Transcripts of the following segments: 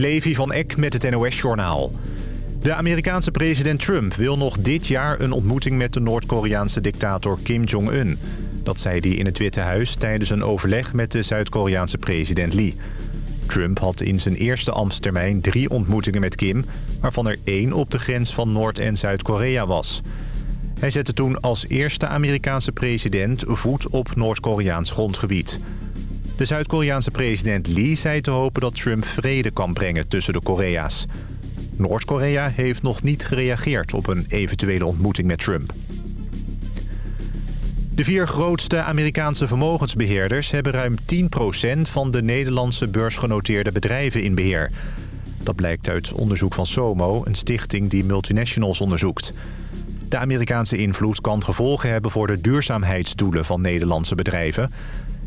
Levi van Eck met het NOS-journaal. De Amerikaanse president Trump wil nog dit jaar een ontmoeting met de Noord-Koreaanse dictator Kim Jong-un. Dat zei hij in het Witte Huis tijdens een overleg met de Zuid-Koreaanse president Lee. Trump had in zijn eerste ambtstermijn drie ontmoetingen met Kim... waarvan er één op de grens van Noord- en Zuid-Korea was. Hij zette toen als eerste Amerikaanse president voet op Noord-Koreaans grondgebied. De Zuid-Koreaanse president Lee zei te hopen dat Trump vrede kan brengen tussen de Korea's. Noord-Korea heeft nog niet gereageerd op een eventuele ontmoeting met Trump. De vier grootste Amerikaanse vermogensbeheerders hebben ruim 10% van de Nederlandse beursgenoteerde bedrijven in beheer. Dat blijkt uit onderzoek van SOMO, een stichting die multinationals onderzoekt. De Amerikaanse invloed kan gevolgen hebben voor de duurzaamheidsdoelen van Nederlandse bedrijven.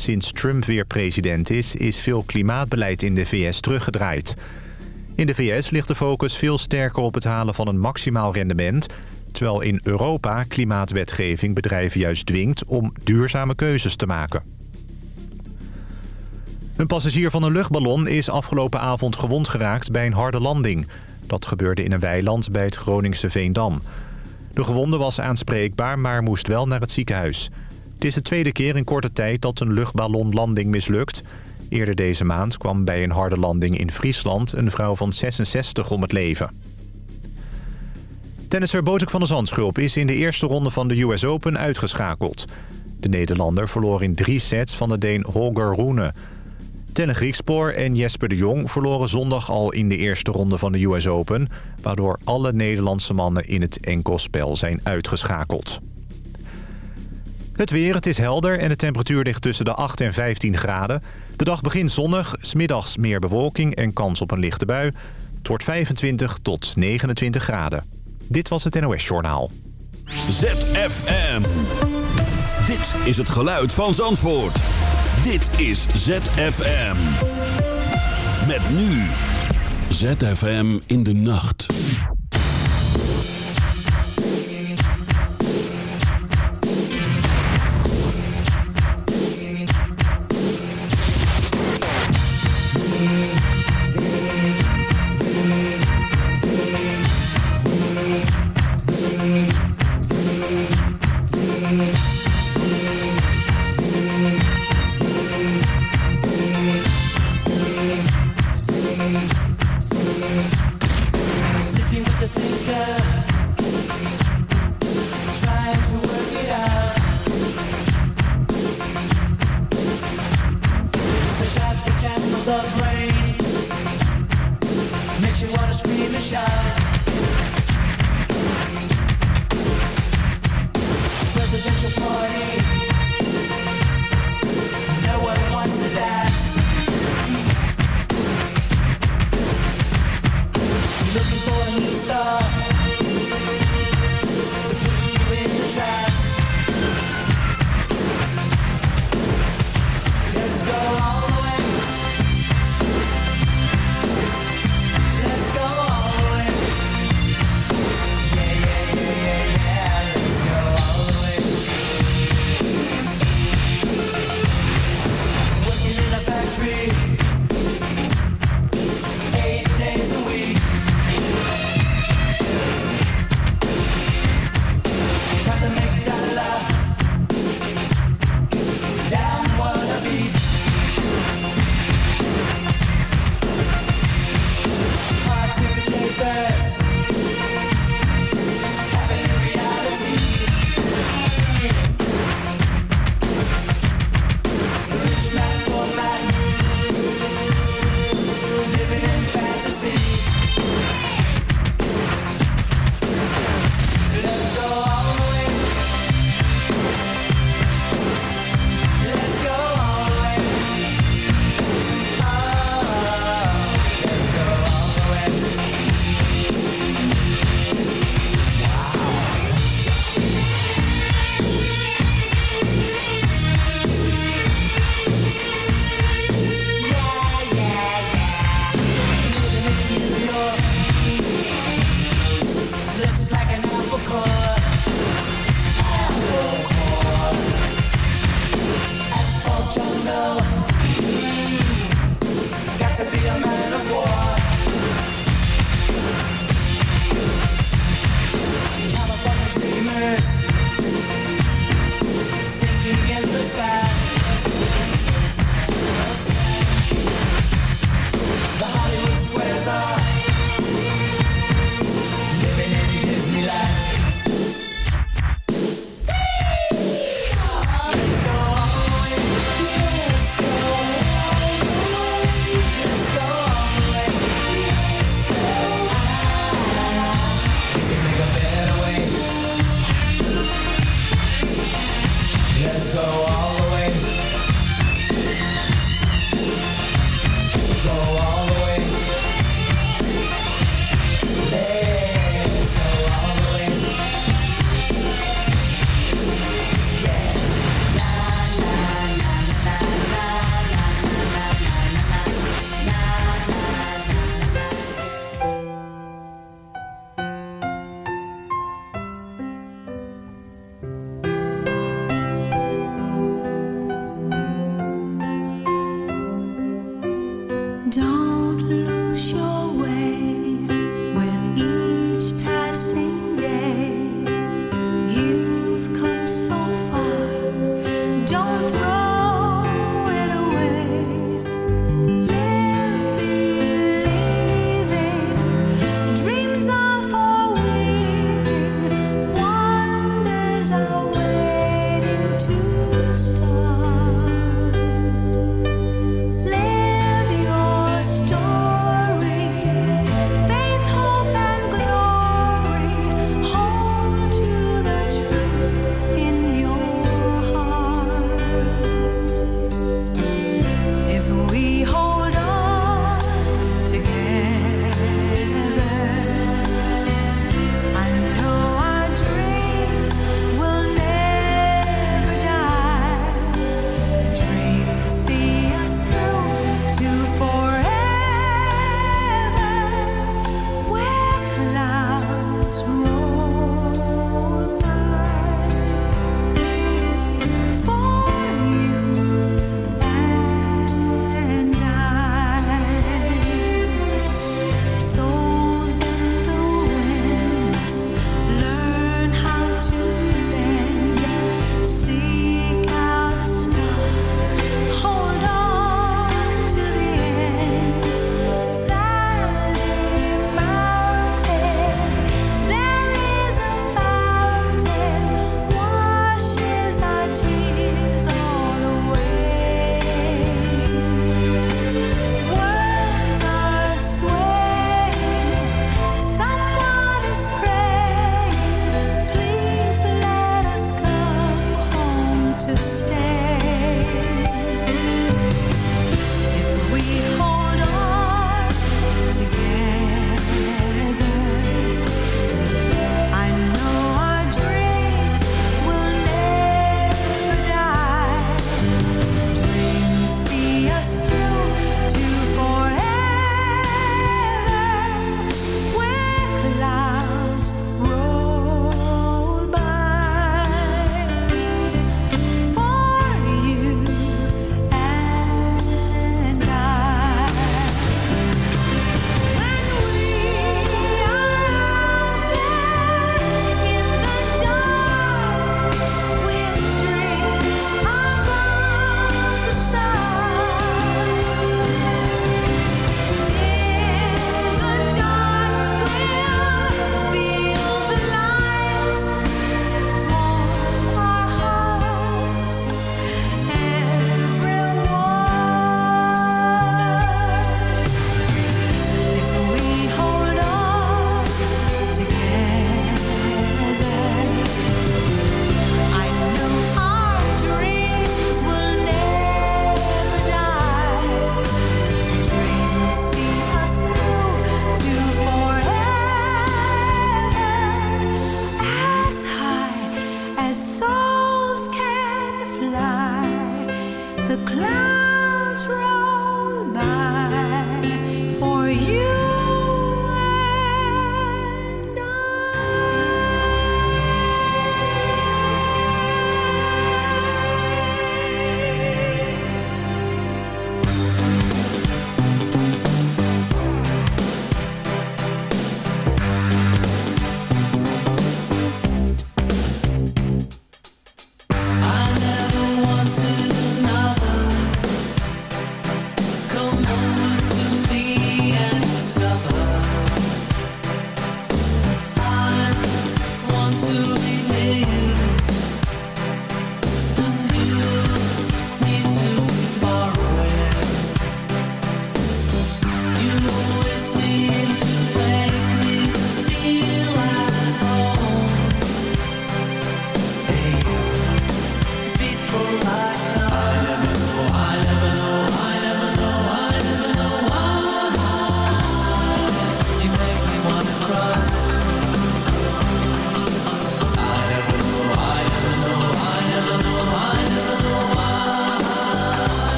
Sinds Trump weer president is, is veel klimaatbeleid in de VS teruggedraaid. In de VS ligt de focus veel sterker op het halen van een maximaal rendement... terwijl in Europa klimaatwetgeving bedrijven juist dwingt om duurzame keuzes te maken. Een passagier van een luchtballon is afgelopen avond gewond geraakt bij een harde landing. Dat gebeurde in een weiland bij het Groningse Veendam. De gewonde was aanspreekbaar, maar moest wel naar het ziekenhuis. Het is de tweede keer in korte tijd dat een luchtballonlanding mislukt. Eerder deze maand kwam bij een harde landing in Friesland een vrouw van 66 om het leven. Tennisser Botek van der Zandschulp is in de eerste ronde van de US Open uitgeschakeld. De Nederlander verloor in drie sets van de Deen Holger Rune. Tenne Griekspoor en Jesper de Jong verloren zondag al in de eerste ronde van de US Open... waardoor alle Nederlandse mannen in het enkelspel zijn uitgeschakeld. Het weer, het is helder en de temperatuur ligt tussen de 8 en 15 graden. De dag begint zonnig, smiddags meer bewolking en kans op een lichte bui. Het wordt 25 tot 29 graden. Dit was het NOS Journaal. ZFM. Dit is het geluid van Zandvoort. Dit is ZFM. Met nu. ZFM in de nacht. go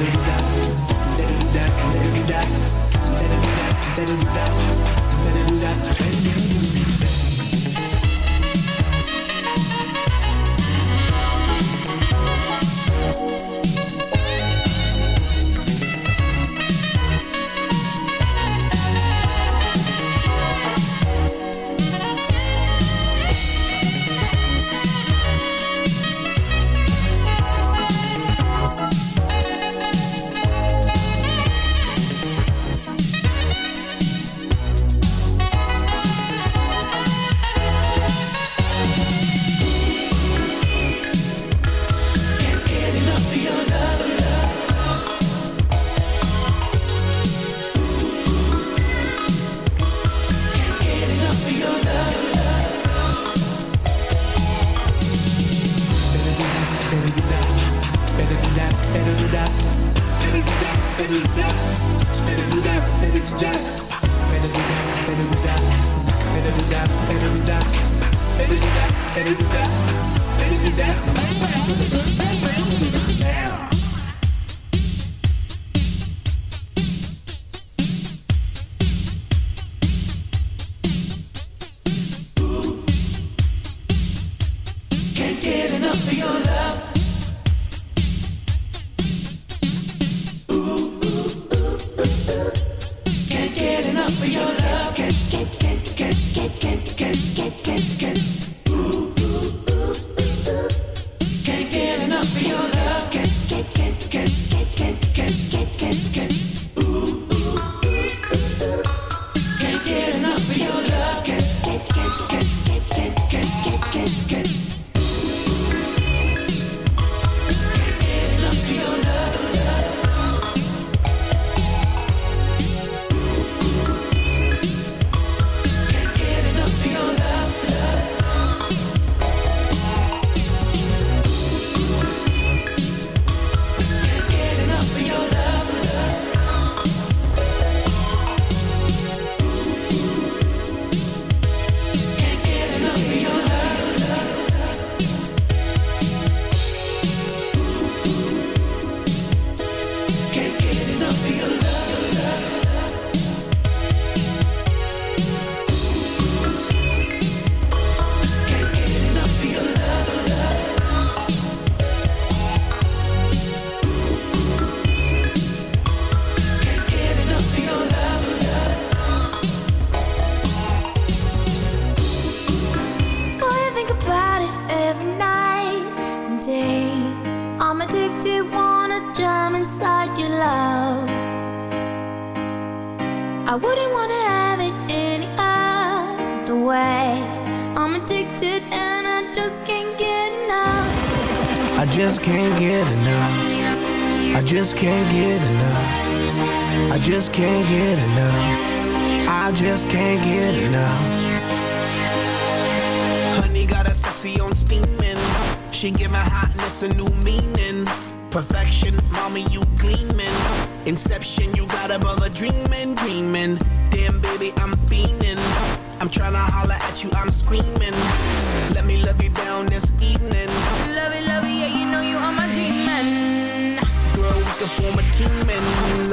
Let it do that.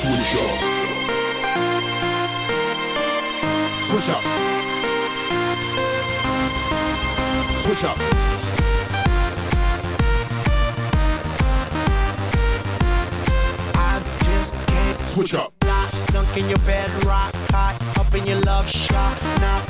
Switch up. Switch up. Switch up. I just Switch up. Lock, sunk in your bed, rock hot, up in your love shot. Now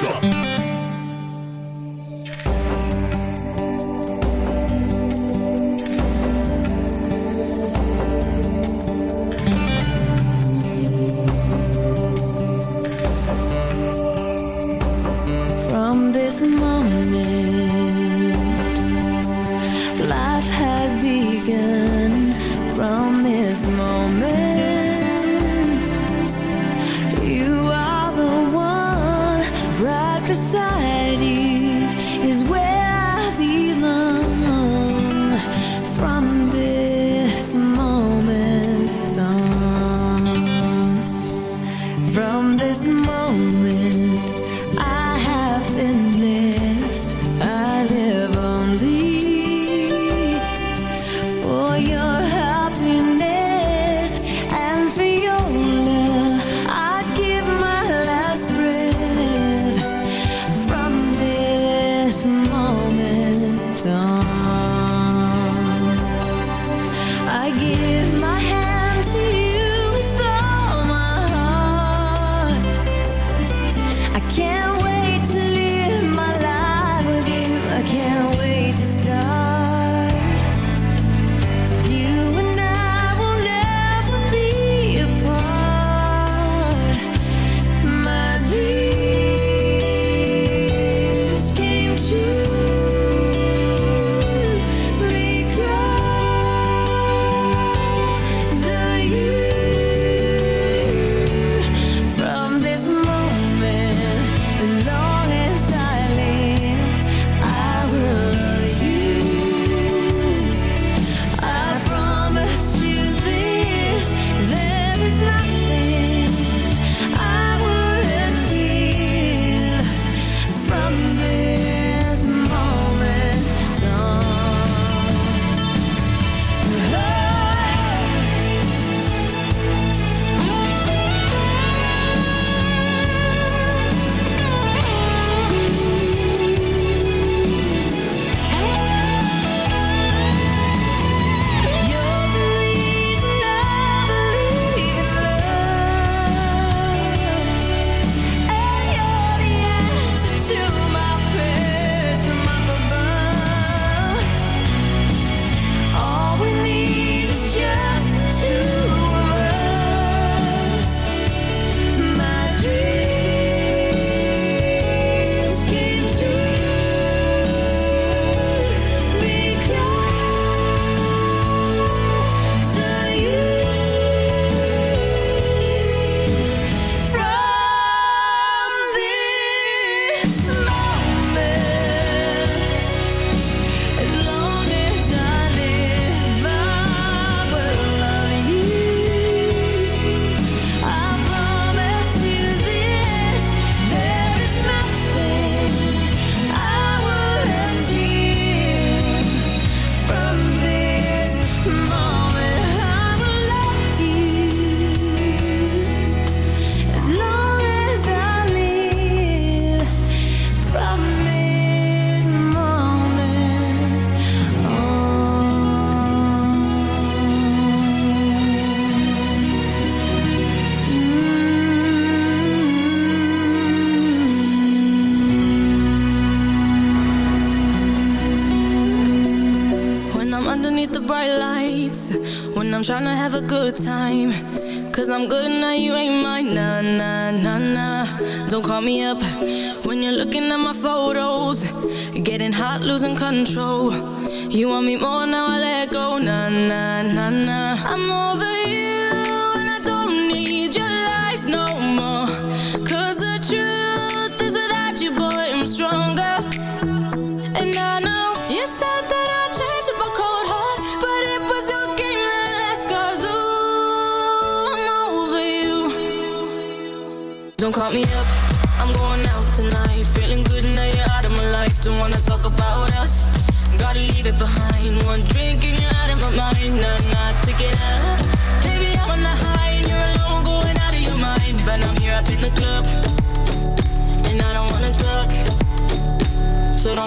Can't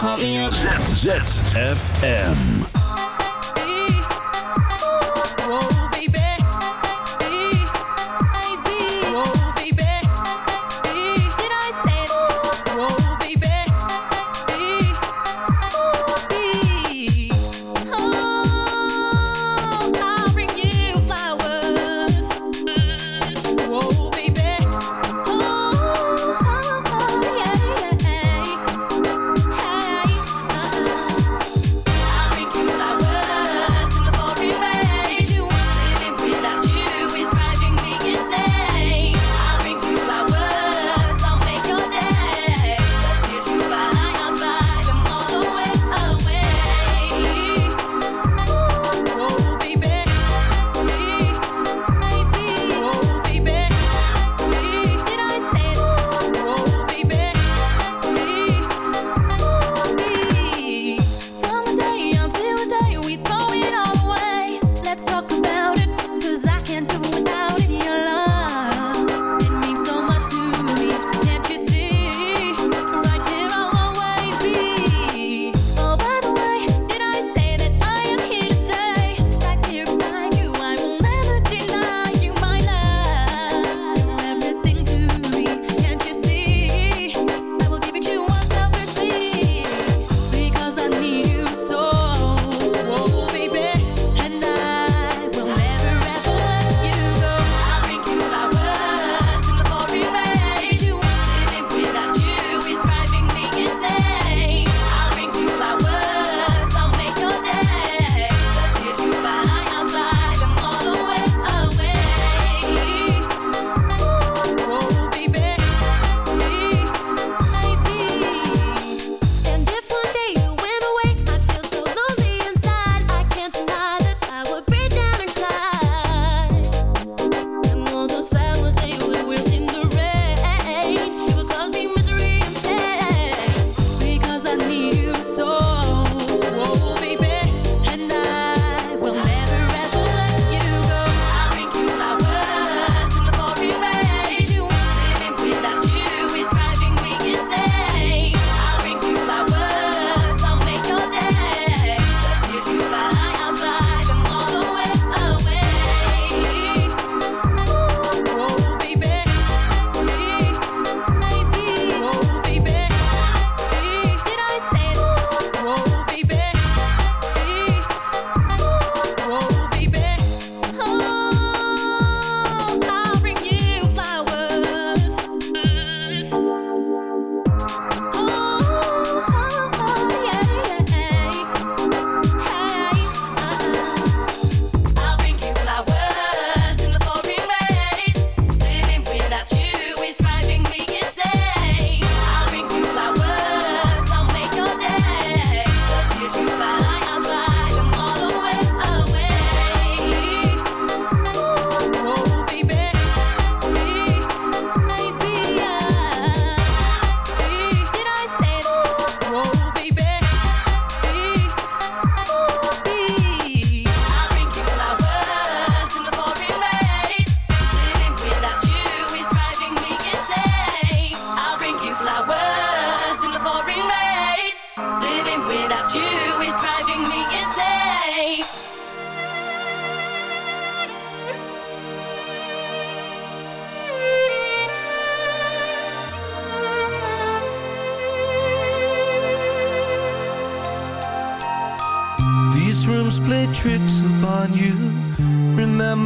call me up. ZFM.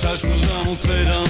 Puxaste-me já um treirão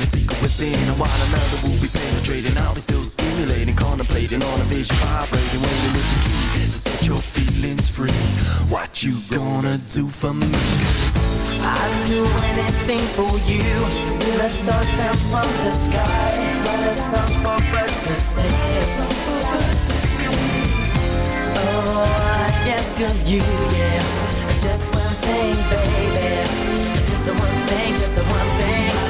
And the secret within. And while another will be penetrating, I'll be still stimulating, contemplating on a vision, vibrating, waiting with the key to set your feelings free. What you gonna do for me? Cause I'd do anything for you. Still I start down from the sky. A song for birds to sing. Oh, I ask of you, yeah. Just one thing, baby. Just one thing, just one thing.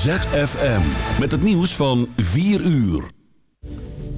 ZFM. Met het nieuws van 4 uur.